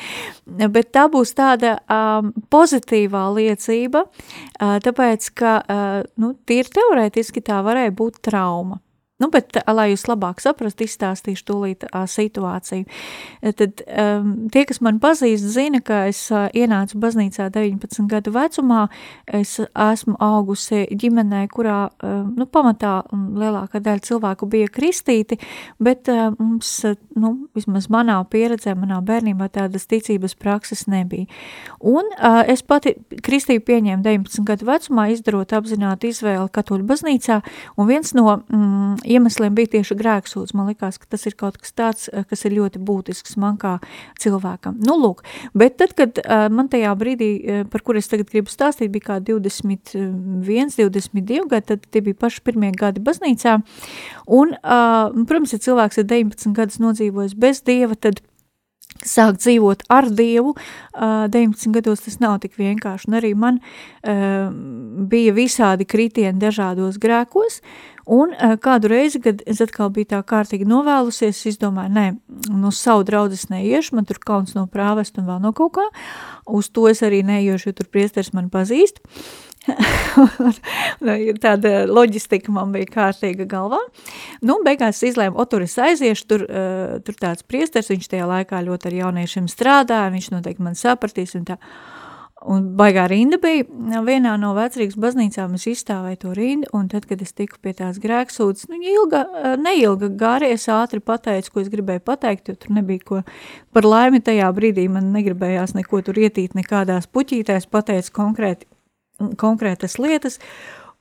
Bet tā būs tāda um, pozitīvā liecība, uh, tāpēc, ka uh, nu, tīri teorētiski tā varēja būt trauma. Nu, bet, lai jūs labāk saprastu, izstāstīšu tūlīt uh, situāciju. Tad um, tie, kas man pazīst, zina, ka es uh, ienācu baznīcā 19 gadu vecumā. Es esmu augusi ģimenē, kurā uh, nu, pamatā lielākā daļa cilvēku bija kristīti, bet uh, mums, uh, nu, vismaz manā pieredzē, manā bērnībā tādas ticības prakses nebija. Un uh, es pati kristību pieņēmu 19 gadu vecumā, izdarot apzinātu izvēli katoļu baznīcā, un viens no mm, iemesliem bija tieši grēksūds. Man likās, ka tas ir kaut kas tāds, eh, kas ir ļoti būtisks man kā cilvēkam. Nu, lūk, bet tad, kad uh, man tajā brīdī, uh, par kur es tagad gribu stāstīt, bija kā 21, 22 gadi, tad tie bija paši pirmie gadi baznīcā, un, protams, ja cilvēks ir 19 gadus nodzīvojis bez Dieva, tad sākt dzīvot ar Dievu, uh, 19 gados tas nav tik vienkārši, un arī man bija visādi kritieni dažādos grēkos, Un kādu reizi, kad es atkal biju tā kārtīgi novēlusies, es izdomāju, nē, nu savu draudzes neiešu, man tur kauns no prāvest un vēl no kaut kā, uz to es arī neiešu, jo tur priesters man pazīst. Nu, tāda loģistika man bija kārtīga galvā. Nu, beigās izlēmu, o, tur es aiziešu, tur, uh, tur tāds priesters, viņš tajā laikā ļoti ar jauniešiem strādāja, viņš noteikti man sapratīs un tā. Un baigā rinda bija vienā no vecrīgas baznīcām, es izstāvēju to rindu, un tad, kad es tiku pie tās grēksūdas, nu, ilga, neilga gāri, es ātri pateicu, ko es gribēju pateikt, jo tur nebija ko, par laimi tajā brīdī man negribējās neko tur ietīt nekādās puķītēs, pateicu konkrēti, konkrētas lietas,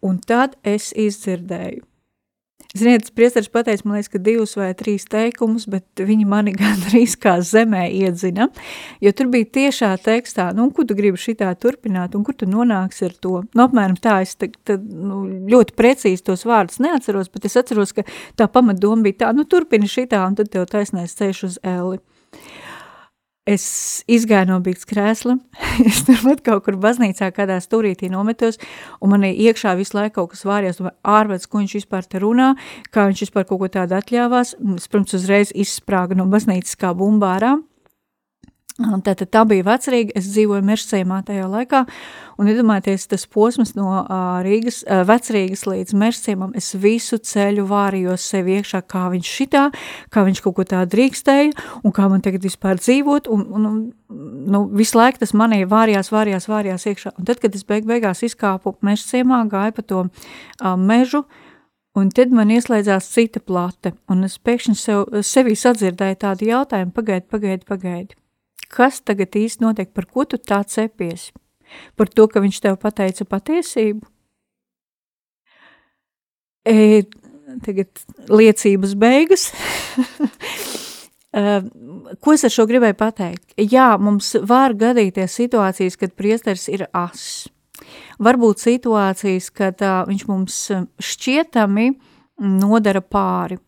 un tad es izdzirdēju Ziniet, priesteris pateica, man liekas, ka divus vai trīs teikumus, bet viņi mani gandrīz kā zemē iedzina, jo tur bija tiešā tekstā, nu, kur tu gribi šitā turpināt, un kur tu nonāksi ar to. Nu, apmēram tā, es te, te, nu, ļoti precīzi tos vārdus neatceros, bet es atceros, ka tā pamatdoma bija tā, nu, turpini šitā, un tad tev taisnais ceļš uz Eli. Es izgāju no bīgas krēsla, es turpat kaut kur baznīcā kādā stūrītī nometos, un manī iekšā visu laiku kaut kas vārījās, domāju, ārvēc, ko viņš vispār te runā, kā viņš vispār kaut ko tādu atļāvās. Es, protams, uzreiz izsprāga no baznīcas kā bumbārā, Tātad tā bija vecrīga, es dzīvoju Mežsējumā tajā laikā, un iedomājieties, tas posms no Rīgas, vecrīgas līdz Mežsējumam, es visu ceļu vārījos sev iekšā, kā viņš šitā, kā viņš kaut ko tā drīkstēja, un kā man tagad vispār dzīvot, un, un, un nu, visu laiku tas manī vārījās, vārījās, vārījās iekšā, un tad, kad es beig beigās izkāpu Mežsējumā, gāju pa to uh, mežu, Un tad man ieslēdzās cita plate, un es pēkšņi sev, sevī sadzirdēju tādu jautājumu, pagaidi, pagaidi, pagaidi kas tagad īsti notiek, par ko tu tā cepies? Par to, ka viņš tev pateica patiesību? E, tagad liecības beigas. e, ko es ar šo gribēju pateikt? Jā, mums var gadīties situācijas, kad priesteris ir ass. Varbūt situācijas, kad uh, viņš mums šķietami nodara pāri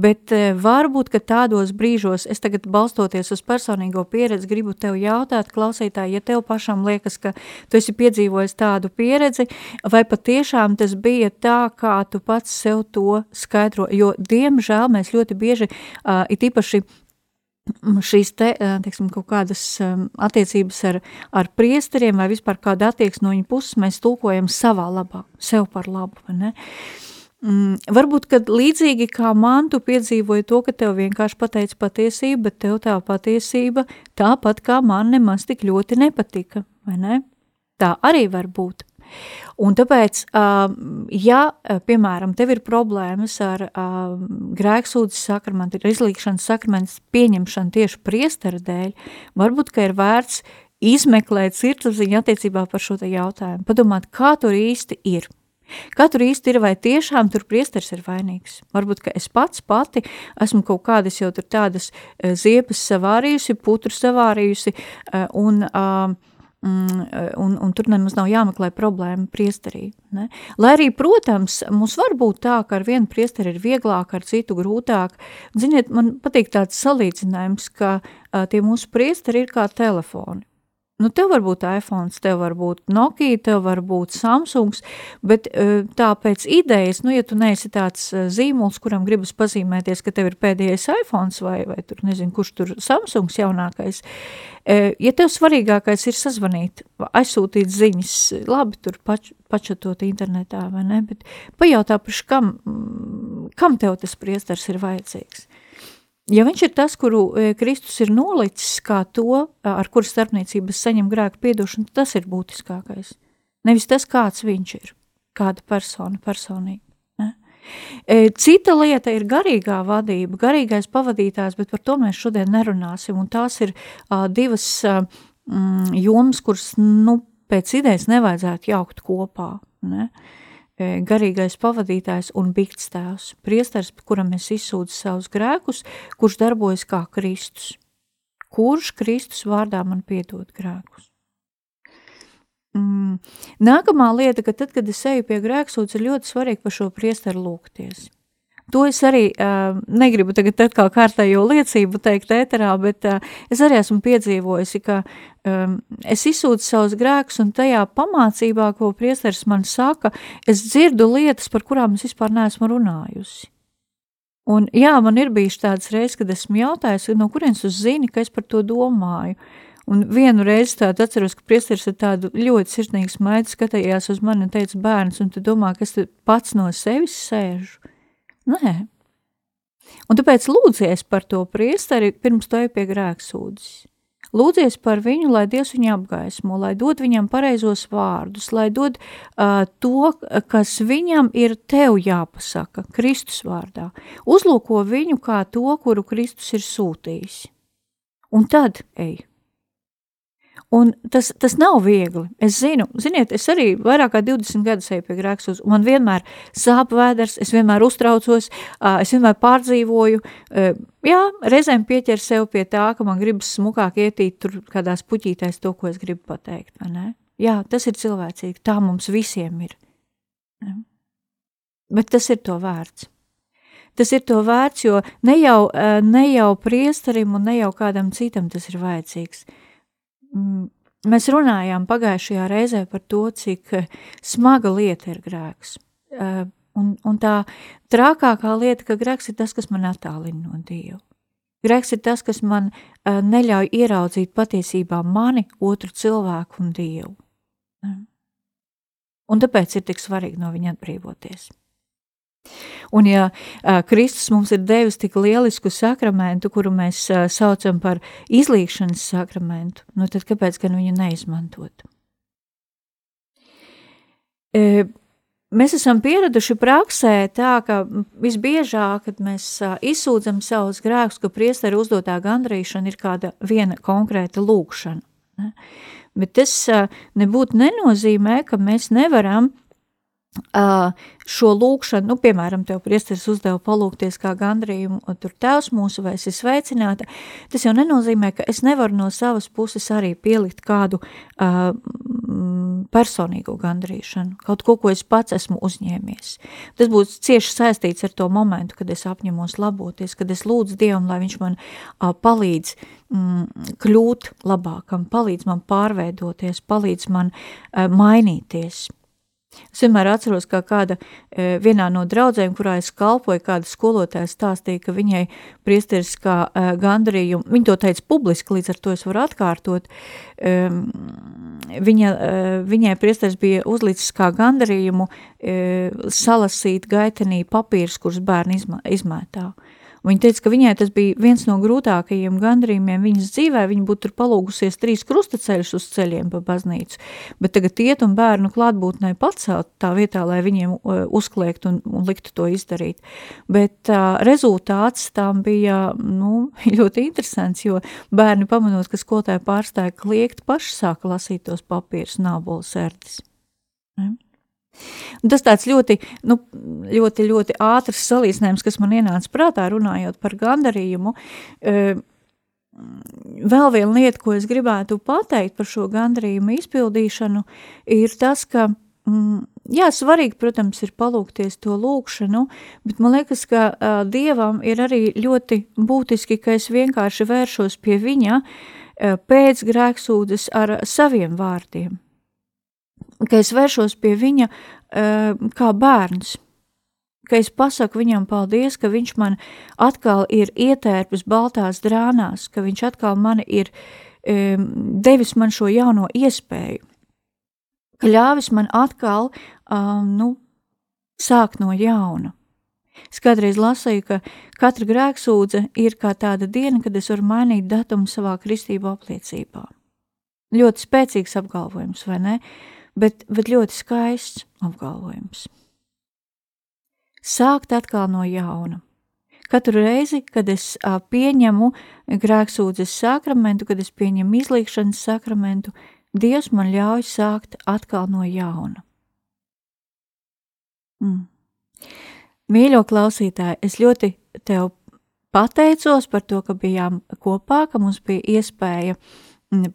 bet eh, varbūt, ka tādos brīžos, es tagad balstoties uz personīgo pieredzi, gribu tev jautāt, klausītāji, ja tev pašam liekas, ka tu esi piedzīvojis tādu pieredzi, vai patiešām tas bija tā, kā tu pats sev to skaidro, jo, diemžēl, mēs ļoti bieži, uh, it īpaši šīs te, teiksim, kaut kādas attiecības ar, ar priesteriem vai vispār kāda attieksme no viņa puses mēs tulkojam savā labā, sev par labu, ne? Mm, varbūt, kad līdzīgi kā man tu piedzīvoji to, ka tev vienkārši pateica patiesību, bet tev tā patiesība tāpat kā man nemaz tik ļoti nepatika, vai ne? Tā arī var būt. Un tāpēc, ja, piemēram, tev ir problēmas ar grēksūdzes sakramentu, ar izlīkšanas sakramentu pieņemšanu tieši priestara dēļ, varbūt, ka ir vērts izmeklēt sirdsapziņu attiecībā par šo jautājumu, padomāt, kā tur īsti ir. Tur īsti ir, vai tiešām tur priesteris ir vainīgs? Varbūt, ka es pats pati esmu kaut kādas jau tur tādas ziepes savārījusi, putru savārījusi un uh, Mm, un, un tur nemaz nav jāmeklē problēma priesterī. Ne? Lai arī, protams, mums var būt tā, ka ar vienu priesteri ir vieglāk, ar citu grūtāk. Ziniet, man patīk tāds salīdzinājums, ka tie mūsu priesteri ir kā telefoni. Nu, tev var būt iPhone, tev var būt Nokia, tev var būt Samsungs, bet e, tā pēc idejas, nu, ja tu neesi tāds e, zīmols, kuram gribas pazīmēties, ka tev ir pēdējais iPhone vai, vai tur nezinu, kurš tur Samsungs jaunākais, e, ja tev svarīgākais ir sazvanīt, aizsūtīt ziņas, labi, tur pač, pačatot internetā vai ne, bet pajautā, priekš kam, kam tev tas priestars ir vajadzīgs? Ja viņš ir tas, kuru e, Kristus ir nolicis kā to, ar kuru starpniecības saņem grēku piedošanu, tas ir būtiskākais. Nevis tas, kāds viņš ir, kāda persona, personība. E, cita lieta ir garīgā vadība, garīgais pavadītājs, bet par to mēs šodien nerunāsim, un tās ir uh, divas uh, jomas, kuras, nu, pēc idejas nevajadzētu jaukt kopā. Ne? Uh, garīgais pavadītājs un bikts tēvs, priestars, kuram es izsūdzu savus grēkus, kurš darbojas kā Kristus. Kurš Kristus vārdā man piedod grēkus? Mm. Nākamā lieta, ka tad, kad es eju pie grēksūdz, ir ļoti svarīgi par šo priestaru lūgties. To es arī uh, negribu tagad atkal kārtējo liecību teikt ēterā, bet uh, es arī esmu piedzīvojusi, ka um, es izsūtu savus grēkus un tajā pamācībā, ko priesteris man saka, es dzirdu lietas, par kurām es vispār neesmu runājusi. Un jā, man ir bijis tāds reizes, kad esmu jautājis, no kurienes tu zini, ka es par to domāju. Un vienu reizi tādu atceros, ka priesteris ar tādu ļoti sirsnīgu smaidu skatījās uz mani un teica bērns, un tu domā, ka es pats no sevis sēžu. Nē. Un tāpēc lūdzies par to priesteri pirms to pie grēksūdzes. Lūdzies par viņu, lai Dievs viņu apgaismo, lai dod viņam pareizos vārdus, lai dod uh, to, kas viņam ir tev jāpasaka, Kristus vārdā. Uzlūko viņu kā to, kuru Kristus ir sūtījis. Un tad ej Un tas, tas nav viegli. Es zinu, ziniet, es arī vairāk kā 20 gadus eju pie grēksus. Man vienmēr sāp vēders, es vienmēr uztraucos, es vienmēr pārdzīvoju. Jā, reizēm pieķer sev pie tā, ka man gribas smukāk ietīt tur kādās puķītēs to, ko es gribu pateikt, vai ne? Jā, tas ir cilvēcīgi, tā mums visiem ir. Bet tas ir to vērts. Tas ir to vērts, jo ne jau, ne jau priestarim un ne jau kādam citam tas ir vajadzīgs – mēs runājām pagājušajā reizē par to, cik eh, smaga lieta ir grēks. Eh, un, un tā trakākā lieta, ka grēks ir tas, kas man attālina no Dieva. Grēks ir tas, kas man eh, neļauj ieraudzīt patiesībā mani, otru cilvēku un Dievu. Un tāpēc ir tik svarīgi no viņa atbrīvoties. Un ja uh, Kristus mums ir devis tik lielisku sakramentu, kuru mēs uh, saucam par izlīkšanas sakramentu, nu tad kāpēc gan viņu neizmantot? E, mēs esam pieraduši praksē tā, ka visbiežāk, kad mēs uh, izsūdzam savus grēkus, ka priesteri uzdotā gandrīšana ir kāda viena konkrēta lūkšana. Ne? Bet tas nebūtu nenozīmē, ka mēs nevaram šo lūkšanu, nu, piemēram, tev priesteris uzdeva palūkties kā gandrījumu, un tur tevs mūsu vai esi sveicināta, tas jau nenozīmē, ka es nevaru no savas puses arī pielikt kādu uh, personīgo gandrīšanu, kaut ko, ko es pats esmu uzņēmies. Tas būs cieši saistīts ar to momentu, kad es apņemos laboties, kad es lūdzu Dievam, lai viņš man uh, palīdz mm, kļūt labākam, palīdz man pārveidoties, palīdz man uh, mainīties. Es vienmēr atceros, kā kāda e, vienā no draudzēm, kurā es kalpoju, kāda skolotāja stāstīja, ka viņai priesteris kā e, gandarījumu, viņa to teica publiski, līdz ar to es varu atkārtot, e, viņa, viņai priesteris bija uzlicis kā gandarījumu salasīt gaitenī papīrus, kurus bērni izmētā. Viņa teica, ka viņai tas bija viens no grūtākajiem gandrījumiem viņas dzīvē. Viņa būtu tur palūgusies trīs krustaceļus uz ceļiem pa baznīcu, bet tagad iet un bērnu klātbūtnē pacelt tā vietā, lai viņiem uh, uzkliegt un, un liktu to izdarīt. Bet uh, rezultāts tam bija nu, ļoti interesants, jo bērni pamanot, ka skolotāji pārstāja kliegt, paši sāka lasīt tos papīrus un ābolu sērdis. Ne? Un tas tāds ļoti, nu, ļoti, ļoti ātrs salīdzinājums, kas man ienāca prātā runājot par gandarījumu. Vēl viena lieta, ko es gribētu pateikt par šo gandarījumu izpildīšanu, ir tas, ka mm, Jā, svarīgi, protams, ir palūkties to lūkšanu, bet man liekas, ka uh, Dievam ir arī ļoti būtiski, ka es vienkārši vēršos pie viņa uh, pēc grēksūdzes ar saviem vārdiem ka es vēršos pie viņa uh, kā bērns, ka es pasaku viņam paldies, ka viņš man atkal ir ietērpis baltās drānās, ka viņš atkal mani ir um, devis man šo jauno iespēju, ka ļāvis man atkal, um, nu, sākt no jauna. Es kādreiz lasīju, ka katra grēksūdze ir kā tāda diena, kad es varu mainīt datumu savā kristību apliecībā. Ļoti spēcīgs apgalvojums, vai ne? Uh, bet, bet ļoti skaists apgalvojums. Sākt atkal no jauna. Katru reizi, kad es pieņemu grēksūdzes sakramentu, kad es pieņemu izlīkšanas sakramentu, Dievs man ļauj sākt atkal no jauna. Mm. Mīļo klausītāji, es ļoti tev pateicos par to, ka bijām kopā, ka mums bija iespēja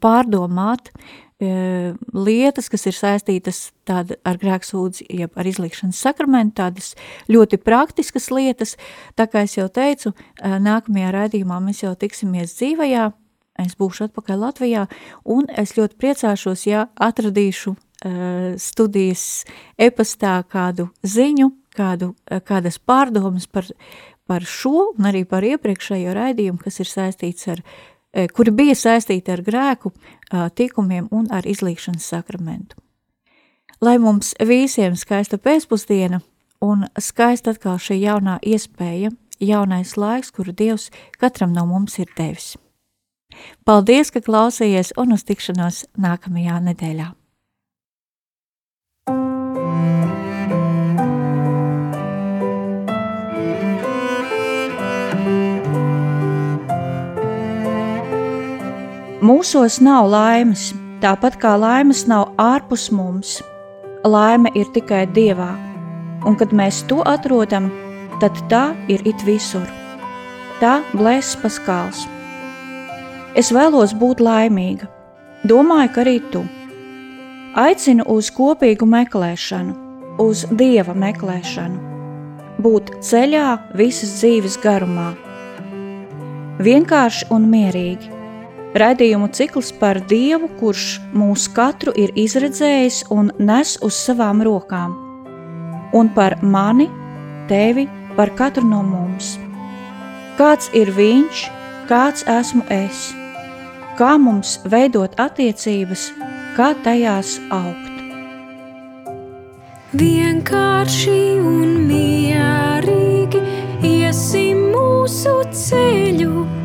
pārdomāt lietas, kas ir saistītas tāda ar grēksūdzi, jeb ar izlikšanas sakramentu, tādas ļoti praktiskas lietas. Tā kā es jau teicu, nākamajā raidījumā mēs jau tiksimies dzīvajā, es būšu atpakaļ Latvijā, un es ļoti priecāšos, ja atradīšu studijas e-pastā kādu ziņu, kādu, kādas pārdomas par, par šo un arī par iepriekšējo raidījumu, kas ir saistīts ar E, kuri bija saistīti ar grēku, tikumiem un ar izlīkšanas sakramentu. Lai mums visiem skaista pēcpusdiena un skaista atkal šī jaunā iespēja, jaunais laiks, kuru Dievs katram no mums ir devis. Paldies, ka klausījies un uz tikšanos nākamajā nedēļā! Mūsos nav laimes, tāpat kā laimes nav ārpus mums. Laime ir tikai Dievā, un kad mēs to atrodam, tad tā ir it visur. Tā blēs paskāls. Es vēlos būt laimīga, domāju, ka arī tu. Aicinu uz kopīgu meklēšanu, uz Dieva meklēšanu, būt ceļā visas dzīves garumā. Vienkārši un mierīgi Raidījumu cikls par Dievu, kurš mūs katru ir izredzējis un nes uz savām rokām, un par mani, tevi, par katru no mums. Kāds ir viņš, kāds esmu es, kā mums veidot attiecības, kā tajās augt. Vienkārši un mierīgi iesim mūsu ceļu